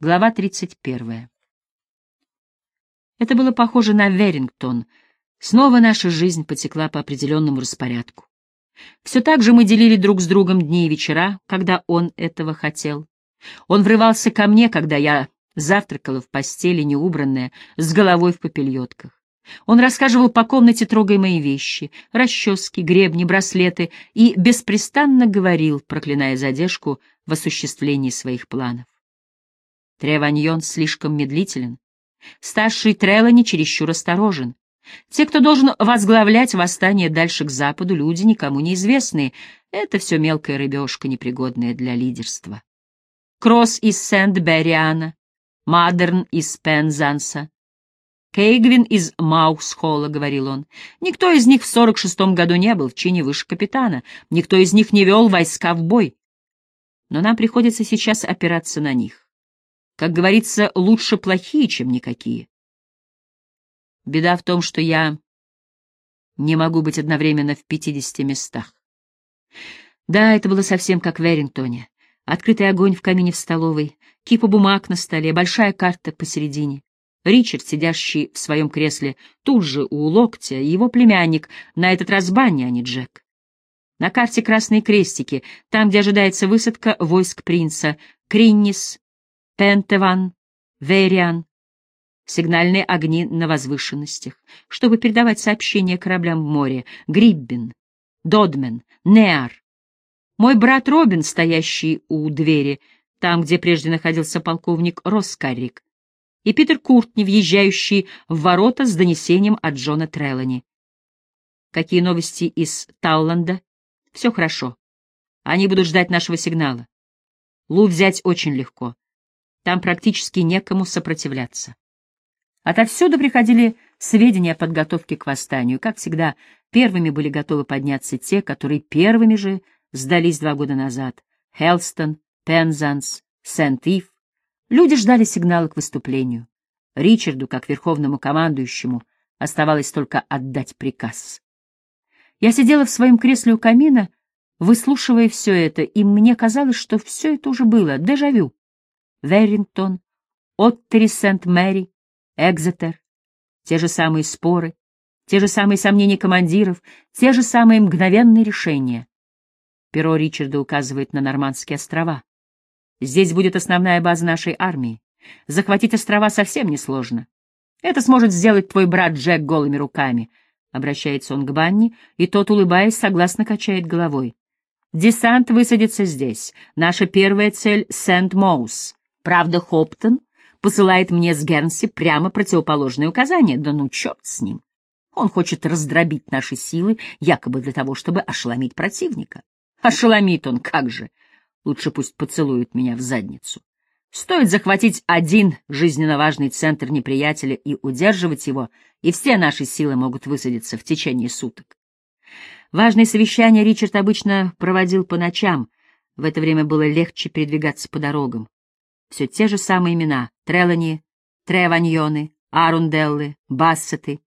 Глава 31. Это было похоже на Верингтон. Снова наша жизнь потекла по определенному распорядку. Все так же мы делили друг с другом дни и вечера, когда он этого хотел. Он врывался ко мне, когда я завтракала в постели, неубранная, с головой в попельотках. Он рассказывал по комнате, трогая мои вещи, расчески, гребни, браслеты, и беспрестанно говорил, проклиная задержку в осуществлении своих планов. Треваньон слишком медлителен. Старший Трелани чересчур осторожен. Те, кто должен возглавлять восстание дальше к западу, люди никому неизвестные. Это все мелкая рыбешка, непригодная для лидерства. Кросс из Сент-Берриана, Мадерн из Пензанса, Кейгвин из Маусхолла, — говорил он. Никто из них в сорок шестом году не был в чине выше капитана, никто из них не вел войска в бой. Но нам приходится сейчас опираться на них. Как говорится, лучше плохие, чем никакие. Беда в том, что я не могу быть одновременно в пятидесяти местах. Да, это было совсем как в Эрингтоне. Открытый огонь в камине в столовой, кипа бумаг на столе, большая карта посередине. Ричард, сидящий в своем кресле тут же у локтя, его племянник, на этот раз Банни, а не Джек. На карте красные крестики, там, где ожидается высадка войск принца, Криннис, Пентеван, Вериан, сигнальные огни на возвышенностях, чтобы передавать сообщения кораблям в море, Гриббин, Додмен, Неар. Мой брат Робин, стоящий у двери, там, где прежде находился полковник Роскаррик, и Питер Куртни, въезжающий в ворота с донесением от Джона Треллани. Какие новости из Талланда? Все хорошо. Они будут ждать нашего сигнала. Лу взять очень легко. Там практически некому сопротивляться. Отовсюду приходили сведения о подготовке к восстанию. Как всегда, первыми были готовы подняться те, которые первыми же сдались два года назад. Хелстон, Пензанс, Сент-Ив. Люди ждали сигнала к выступлению. Ричарду, как верховному командующему, оставалось только отдать приказ. Я сидела в своем кресле у камина, выслушивая все это, и мне казалось, что все это уже было, дежавю. Веррингтон, Оттери Сент-Мэри, Экзетер, те же самые споры, те же самые сомнения командиров, те же самые мгновенные решения. Перо Ричарда указывает на Нормандские острова. Здесь будет основная база нашей армии. Захватить острова совсем несложно. Это сможет сделать твой брат Джек голыми руками. Обращается он к Банни, и тот, улыбаясь, согласно качает головой. Десант высадится здесь. Наша первая цель — Сент-Моус. Правда, Хоптон посылает мне с Гернси прямо противоположные указания. Да ну, черт с ним. Он хочет раздробить наши силы, якобы для того, чтобы ошеломить противника. Ошеломит он, как же. Лучше пусть поцелует меня в задницу. Стоит захватить один жизненно важный центр неприятеля и удерживать его, и все наши силы могут высадиться в течение суток. Важные совещания Ричард обычно проводил по ночам. В это время было легче передвигаться по дорогам. Все те же самые имена — Трелани, Треваньоны, Арунделлы, Бассеты.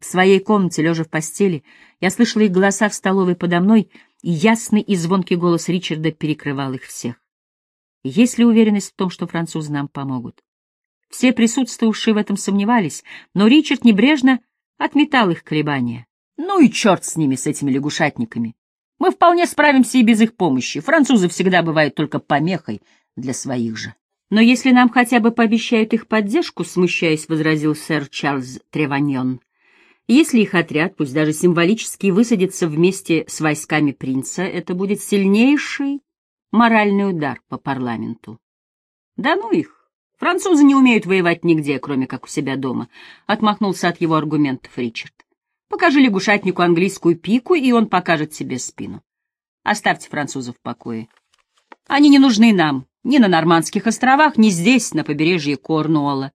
В своей комнате, лежа в постели, я слышала их голоса в столовой подо мной, и ясный и звонкий голос Ричарда перекрывал их всех. Есть ли уверенность в том, что французы нам помогут? Все присутствовавшие в этом сомневались, но Ричард небрежно отметал их колебания. Ну и черт с ними, с этими лягушатниками. Мы вполне справимся и без их помощи. Французы всегда бывают только помехой для своих же. Но если нам хотя бы пообещают их поддержку, смущаясь, возразил сэр Чарльз Треваньон, если их отряд, пусть даже символически, высадится вместе с войсками принца, это будет сильнейший моральный удар по парламенту. Да ну их! Французы не умеют воевать нигде, кроме как у себя дома, — отмахнулся от его аргументов Ричард. Покажи лягушатнику английскую пику, и он покажет себе спину. Оставьте французов в покое. Они не нужны нам, ни на Нормандских островах, ни здесь, на побережье Корнуолла.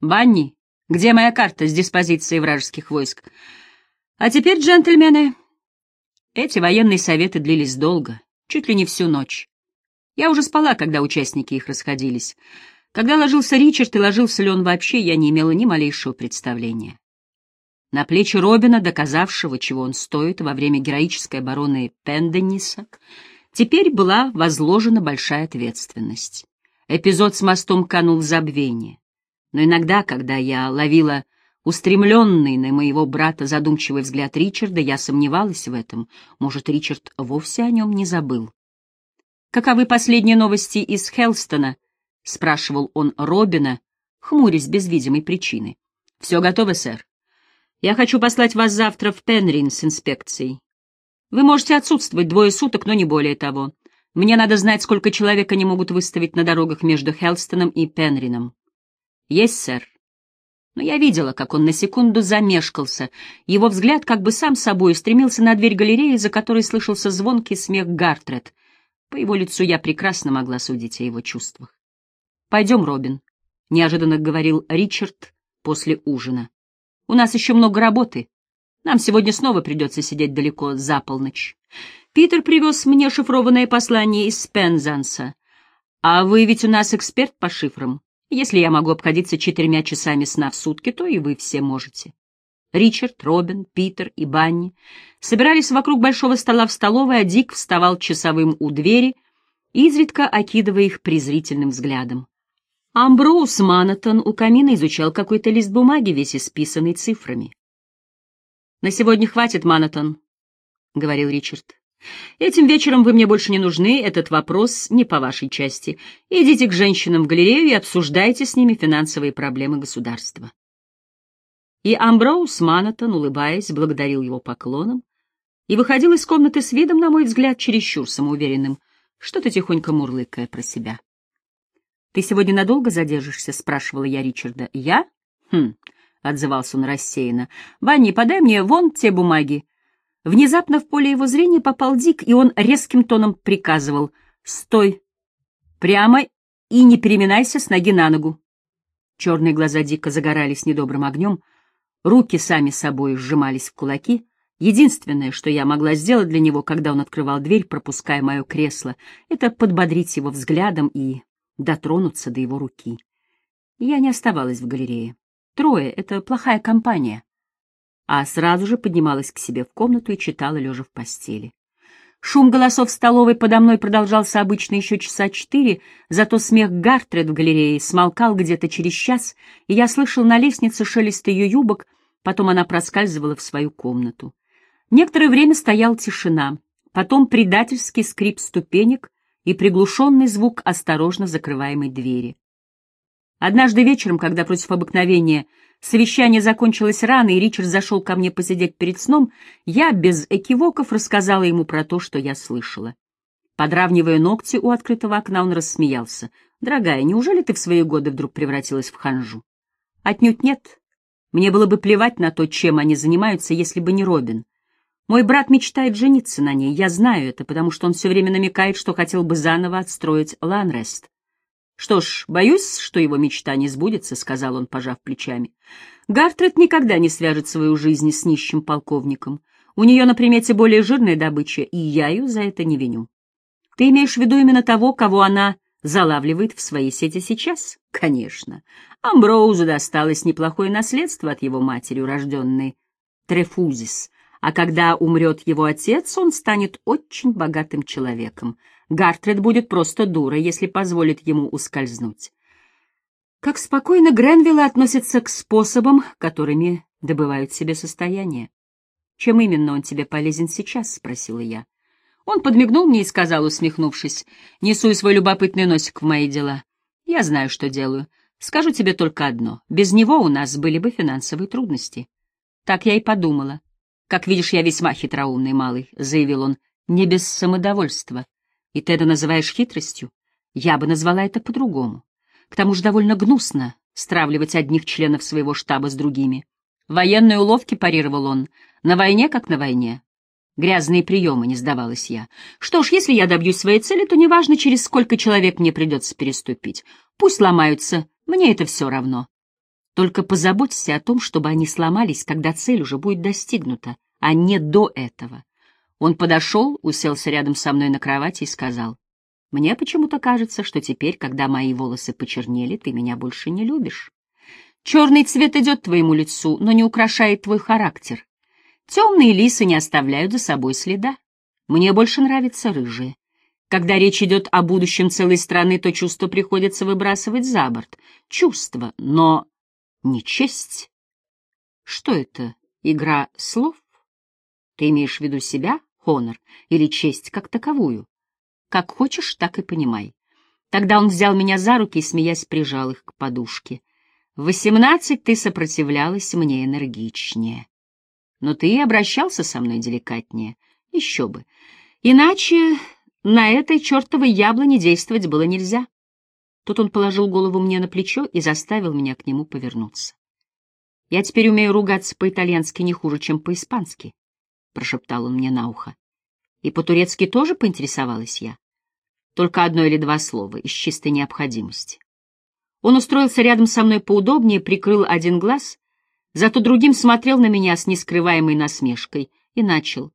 Банни, где моя карта с диспозицией вражеских войск? А теперь, джентльмены, эти военные советы длились долго, чуть ли не всю ночь. Я уже спала, когда участники их расходились. Когда ложился Ричард и ложился ли он вообще, я не имела ни малейшего представления. На плечи Робина, доказавшего, чего он стоит во время героической обороны Пендениса, теперь была возложена большая ответственность. Эпизод с мостом канул в забвение. Но иногда, когда я ловила устремленный на моего брата задумчивый взгляд Ричарда, я сомневалась в этом. Может, Ричард вовсе о нем не забыл. «Каковы последние новости из Хелстона?» — спрашивал он Робина, хмурясь без видимой причины. «Все готово, сэр. Я хочу послать вас завтра в Пенрин с инспекцией. Вы можете отсутствовать двое суток, но не более того. Мне надо знать, сколько человек они могут выставить на дорогах между Хелстоном и Пенрином». «Есть, сэр». Но я видела, как он на секунду замешкался. Его взгляд как бы сам собой стремился на дверь галереи, за которой слышался звонкий смех Гартрет. По его лицу я прекрасно могла судить о его чувствах. «Пойдем, Робин», — неожиданно говорил Ричард после ужина. «У нас еще много работы. Нам сегодня снова придется сидеть далеко за полночь. Питер привез мне шифрованное послание из Пензанса. А вы ведь у нас эксперт по шифрам. Если я могу обходиться четырьмя часами сна в сутки, то и вы все можете». Ричард, Робин, Питер и Банни собирались вокруг большого стола в столовой, а Дик вставал часовым у двери, изредка окидывая их презрительным взглядом. Амброуз Манатон у камина изучал какой-то лист бумаги, весь исписанный цифрами. «На сегодня хватит, Манатон», — говорил Ричард. «Этим вечером вы мне больше не нужны, этот вопрос не по вашей части. Идите к женщинам в галерею и обсуждайте с ними финансовые проблемы государства». И Амброуз Манатон, улыбаясь, благодарил его поклоном и выходил из комнаты с видом, на мой взгляд, чересчур самоуверенным, что-то тихонько мурлыкая про себя. «Ты сегодня надолго задержишься?» — спрашивала я Ричарда. «Я?» «Хм», — отзывался он рассеянно. «Банни, подай мне вон те бумаги». Внезапно в поле его зрения попал Дик, и он резким тоном приказывал. «Стой! Прямо и не переминайся с ноги на ногу». Черные глаза Дика загорались недобрым огнем, руки сами собой сжимались в кулаки. Единственное, что я могла сделать для него, когда он открывал дверь, пропуская мое кресло, это подбодрить его взглядом и дотронуться до его руки. Я не оставалась в галерее. Трое — это плохая компания. А сразу же поднималась к себе в комнату и читала, лежа в постели. Шум голосов в столовой подо мной продолжался обычно еще часа четыре, зато смех Гартред в галерее смолкал где-то через час, и я слышал на лестнице шелест ее юбок, потом она проскальзывала в свою комнату. Некоторое время стояла тишина, потом предательский скрип ступенек, и приглушенный звук осторожно закрываемой двери. Однажды вечером, когда против обыкновения совещание закончилось рано, и Ричард зашел ко мне посидеть перед сном, я без экивоков рассказала ему про то, что я слышала. Подравнивая ногти у открытого окна, он рассмеялся. «Дорогая, неужели ты в свои годы вдруг превратилась в ханжу?» «Отнюдь нет. Мне было бы плевать на то, чем они занимаются, если бы не Робин. Мой брат мечтает жениться на ней, я знаю это, потому что он все время намекает, что хотел бы заново отстроить Ланрест. «Что ж, боюсь, что его мечта не сбудется», — сказал он, пожав плечами. «Гартрет никогда не свяжет свою жизнь с нищим полковником. У нее на примете более жирная добыча, и я ее за это не виню. Ты имеешь в виду именно того, кого она залавливает в своей сети сейчас? Конечно. Амброузу досталось неплохое наследство от его матери, урожденной Трефузис, а когда умрет его отец, он станет очень богатым человеком. Гартред будет просто дура, если позволит ему ускользнуть. Как спокойно Гренвиллы относятся к способам, которыми добывают себе состояние. «Чем именно он тебе полезен сейчас?» — спросила я. Он подмигнул мне и сказал, усмехнувшись, «Несу свой любопытный носик в мои дела. Я знаю, что делаю. Скажу тебе только одно. Без него у нас были бы финансовые трудности». Так я и подумала. «Как видишь, я весьма хитроумный малый», — заявил он, — «не без самодовольства. И ты это называешь хитростью? Я бы назвала это по-другому. К тому же довольно гнусно стравливать одних членов своего штаба с другими. Военные уловки парировал он. На войне, как на войне. Грязные приемы, не сдавалась я. Что ж, если я добьюсь своей цели, то неважно, через сколько человек мне придется переступить. Пусть ломаются, мне это все равно. Только позаботься о том, чтобы они сломались, когда цель уже будет достигнута, а не до этого. Он подошел, уселся рядом со мной на кровати и сказал, «Мне почему-то кажется, что теперь, когда мои волосы почернели, ты меня больше не любишь. Черный цвет идет твоему лицу, но не украшает твой характер. Темные лисы не оставляют за собой следа. Мне больше нравятся рыжие. Когда речь идет о будущем целой страны, то чувство приходится выбрасывать за борт. Чувство, но не честь. Что это, игра слов? Ты имеешь в виду себя, Хонор, или честь как таковую? Как хочешь, так и понимай. Тогда он взял меня за руки и, смеясь, прижал их к подушке. Восемнадцать ты сопротивлялась мне энергичнее. Но ты и обращался со мной деликатнее. Еще бы. Иначе на этой чертовой яблоне действовать было нельзя. Тут он положил голову мне на плечо и заставил меня к нему повернуться. «Я теперь умею ругаться по-итальянски не хуже, чем по-испански», — прошептал он мне на ухо. «И по-турецки тоже поинтересовалась я. Только одно или два слова, из чистой необходимости». Он устроился рядом со мной поудобнее, прикрыл один глаз, зато другим смотрел на меня с нескрываемой насмешкой и начал.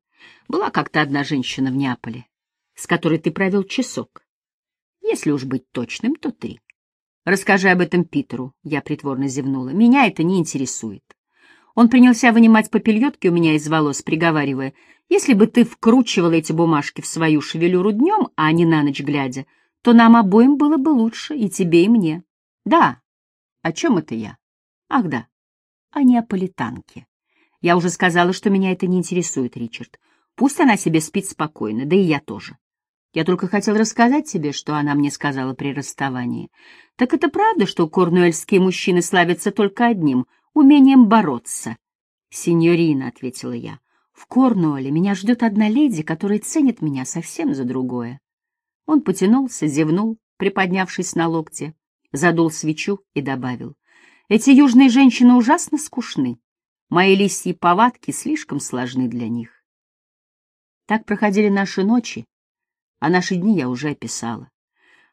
Была как-то одна женщина в Неаполе, с которой ты провел часок. Если уж быть точным, то три. Расскажи об этом Питеру, я притворно зевнула. Меня это не интересует. Он принялся вынимать попельотки у меня из волос, приговаривая, если бы ты вкручивала эти бумажки в свою шевелюру днем, а не на ночь глядя, то нам обоим было бы лучше, и тебе, и мне. Да. О чем это я? Ах, да. О неаполитанке. Я уже сказала, что меня это не интересует, Ричард. Пусть она себе спит спокойно, да и я тоже. Я только хотел рассказать тебе, что она мне сказала при расставании. Так это правда, что корнуэльские мужчины славятся только одним — умением бороться? «Синьорина», — ответила я, — «в Корнуэле меня ждет одна леди, которая ценит меня совсем за другое». Он потянулся, зевнул, приподнявшись на локте, задул свечу и добавил. «Эти южные женщины ужасно скучны. Мои лисьи повадки слишком сложны для них». Так проходили наши ночи, а наши дни я уже описала.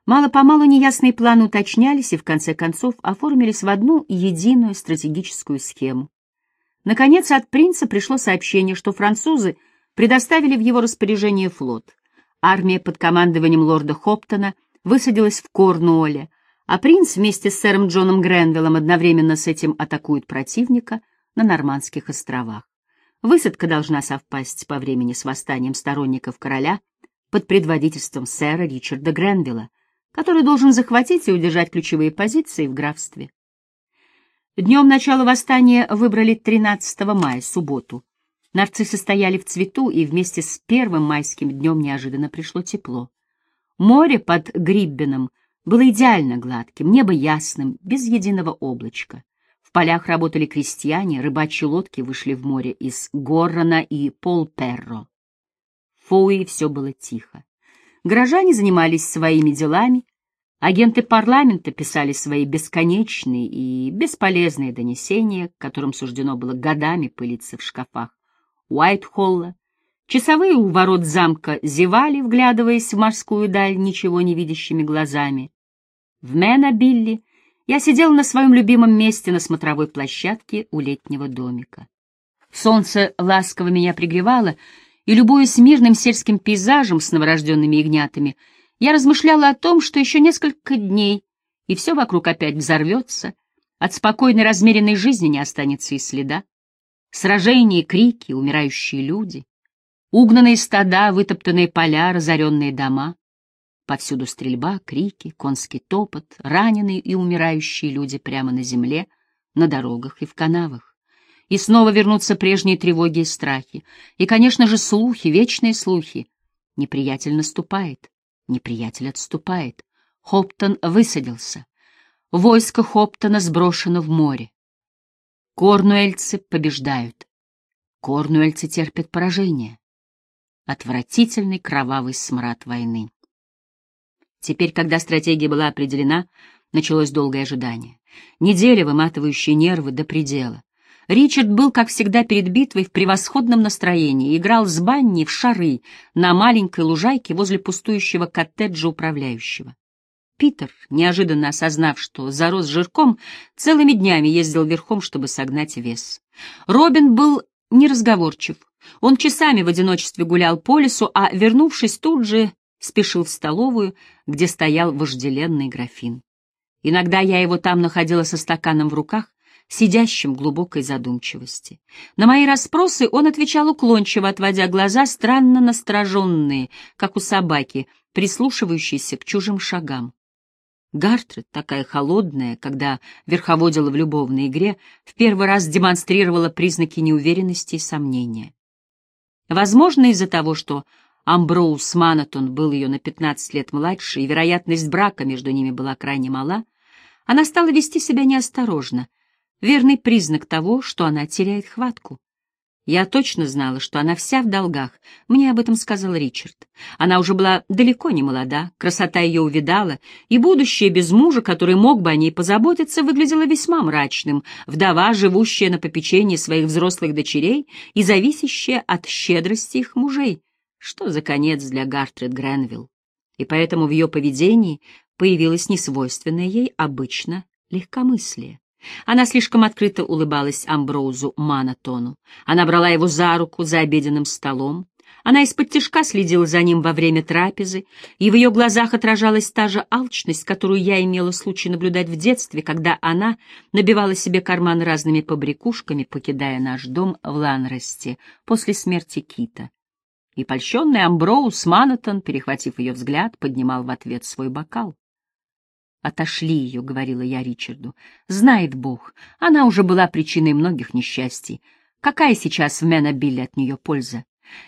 Мало-помалу неясные планы уточнялись и, в конце концов, оформились в одну единую стратегическую схему. Наконец, от принца пришло сообщение, что французы предоставили в его распоряжение флот. Армия под командованием лорда Хоптона высадилась в Корнуолле, а принц вместе с сэром Джоном Гренвиллом одновременно с этим атакует противника на Нормандских островах. Высадка должна совпасть по времени с восстанием сторонников короля под предводительством сэра Ричарда Гренвилла, который должен захватить и удержать ключевые позиции в графстве. Днем начала восстания выбрали 13 мая, субботу. Нарциссы стояли в цвету, и вместе с первым майским днем неожиданно пришло тепло. Море под Гриббеном было идеально гладким, небо ясным, без единого облачка. В полях работали крестьяне, рыбачьи лодки вышли в море из Горрона и Полперро. Фоуи все было тихо. Горожане занимались своими делами, агенты парламента писали свои бесконечные и бесполезные донесения, которым суждено было годами пылиться в шкафах Уайтхолла. Часовые у ворот замка зевали, вглядываясь в морскую даль ничего не видящими глазами. В Менобилли я сидел на своем любимом месте на смотровой площадке у летнего домика. Солнце ласково меня пригревало, и, любуясь мирным сельским пейзажем с новорожденными ягнятами, я размышляла о том, что еще несколько дней, и все вокруг опять взорвется, от спокойной размеренной жизни не останется и следа. Сражения, крики, умирающие люди, угнанные стада, вытоптанные поля, разоренные дома. Повсюду стрельба, крики, конский топот, раненые и умирающие люди прямо на земле, на дорогах и в канавах и снова вернутся прежние тревоги и страхи. И, конечно же, слухи, вечные слухи. Неприятель наступает, неприятель отступает. Хоптон высадился. Войско Хоптона сброшено в море. Корнуэльцы побеждают. Корнуэльцы терпят поражение. Отвратительный кровавый смрад войны. Теперь, когда стратегия была определена, началось долгое ожидание. Неделя, выматывающие нервы до предела. Ричард был, как всегда, перед битвой в превосходном настроении, играл с Банни в шары на маленькой лужайке возле пустующего коттеджа управляющего. Питер, неожиданно осознав, что зарос жирком, целыми днями ездил верхом, чтобы согнать вес. Робин был неразговорчив. Он часами в одиночестве гулял по лесу, а, вернувшись тут же, спешил в столовую, где стоял вожделенный графин. Иногда я его там находила со стаканом в руках, сидящим в глубокой задумчивости. На мои расспросы он отвечал уклончиво, отводя глаза, странно настороженные, как у собаки, прислушивающийся к чужим шагам. Гартред, такая холодная, когда верховодила в любовной игре, в первый раз демонстрировала признаки неуверенности и сомнения. Возможно, из-за того, что Амброуз Манатон был ее на 15 лет младше, и вероятность брака между ними была крайне мала, она стала вести себя неосторожно, верный признак того, что она теряет хватку. Я точно знала, что она вся в долгах. Мне об этом сказал Ричард. Она уже была далеко не молода, красота ее увидала, и будущее без мужа, который мог бы о ней позаботиться, выглядело весьма мрачным. Вдова, живущая на попечении своих взрослых дочерей и зависящая от щедрости их мужей. Что за конец для Гартрид Гренвилл? И поэтому в ее поведении появилось несвойственное ей обычно легкомыслие. Она слишком открыто улыбалась Амброузу Манатону. Она брала его за руку за обеденным столом. Она из-под тишка следила за ним во время трапезы, и в ее глазах отражалась та же алчность, которую я имела случай наблюдать в детстве, когда она набивала себе карман разными побрякушками, покидая наш дом в Ланресте после смерти Кита. И польщенный Амброуз Манатон, перехватив ее взгляд, поднимал в ответ свой бокал. «Отошли ее», — говорила я Ричарду. «Знает Бог, она уже была причиной многих несчастий. Какая сейчас в Менобилле от нее польза?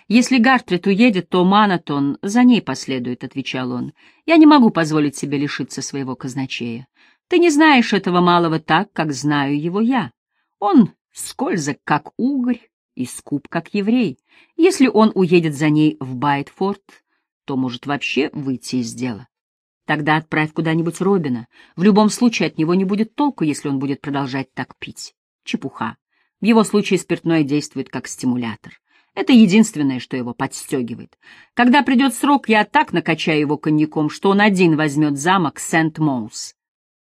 Если Гартрид уедет, то Манатон за ней последует», — отвечал он. «Я не могу позволить себе лишиться своего казначея. Ты не знаешь этого малого так, как знаю его я. Он скользок, как угорь, и скуп, как еврей. Если он уедет за ней в Байтфорд, то может вообще выйти из дела. Тогда отправь куда-нибудь Робина. В любом случае от него не будет толку, если он будет продолжать так пить. Чепуха. В его случае спиртное действует как стимулятор. Это единственное, что его подстегивает. Когда придет срок, я так накачаю его коньяком, что он один возьмет замок Сент-Моус.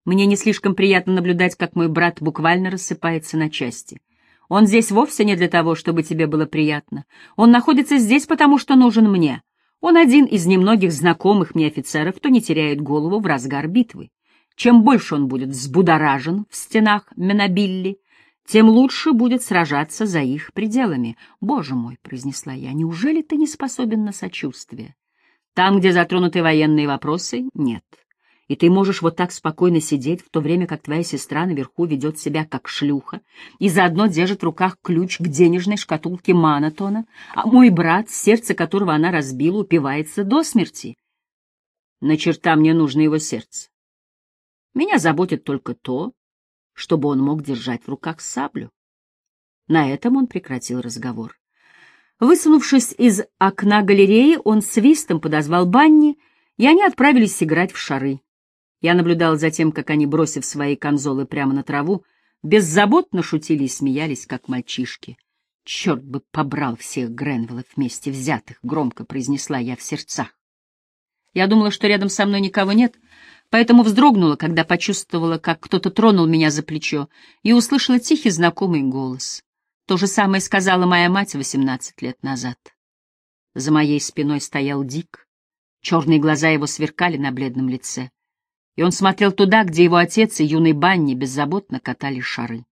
Мне не слишком приятно наблюдать, как мой брат буквально рассыпается на части. Он здесь вовсе не для того, чтобы тебе было приятно. Он находится здесь, потому что нужен мне. Он один из немногих знакомых мне офицеров, кто не теряет голову в разгар битвы. Чем больше он будет взбудоражен в стенах Менобилли, тем лучше будет сражаться за их пределами. «Боже мой!» — произнесла я. «Неужели ты не способен на сочувствие? Там, где затронуты военные вопросы, нет и ты можешь вот так спокойно сидеть, в то время как твоя сестра наверху ведет себя как шлюха и заодно держит в руках ключ к денежной шкатулке Манатона, а мой брат, сердце которого она разбила, упивается до смерти. На черта мне нужно его сердце. Меня заботит только то, чтобы он мог держать в руках саблю. На этом он прекратил разговор. Высунувшись из окна галереи, он свистом подозвал Банни, и они отправились играть в шары. Я наблюдал за тем, как они, бросив свои конзолы прямо на траву, беззаботно шутили и смеялись, как мальчишки. «Черт бы побрал всех Гренвиллов вместе взятых!» — громко произнесла я в сердцах. Я думала, что рядом со мной никого нет, поэтому вздрогнула, когда почувствовала, как кто-то тронул меня за плечо, и услышала тихий знакомый голос. То же самое сказала моя мать восемнадцать лет назад. За моей спиной стоял Дик. Черные глаза его сверкали на бледном лице и он смотрел туда, где его отец и юный Банни беззаботно катали шары.